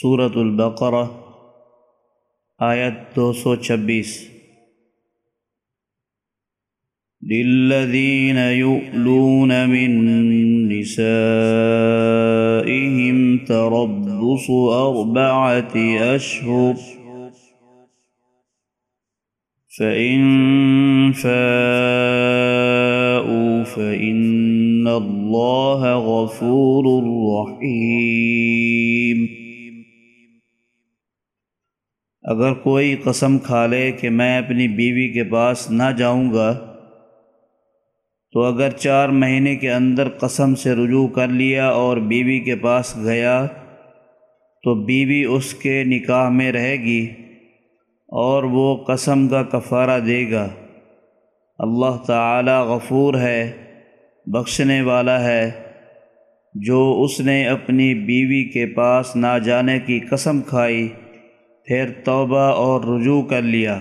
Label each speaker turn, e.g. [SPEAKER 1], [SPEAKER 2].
[SPEAKER 1] صورت البقرہ آیت دو سو چھبیس۔ للذین یؤلون من نسائهم تربص اربعة اشہر فإن فاءوا فإن اللہ غفور رحیم اگر کوئی قسم کھا لے کہ میں اپنی بیوی کے پاس نہ جاؤں گا، تو اگر چار مہینے کے اندر قسم سے رجوع کر لیا اور بیوی کے پاس گیا، تو بیوی اس کے نکاح میں رہے گی اور وہ قسم کا کفارہ دے گا۔ اللہ تعالی غفور ہے، بخشنے والا ہے۔ جو اس نے اپنی بیوی کے پاس نہ جانے کی قسم کھائی پھر توبہ اور رجوع کر لیا۔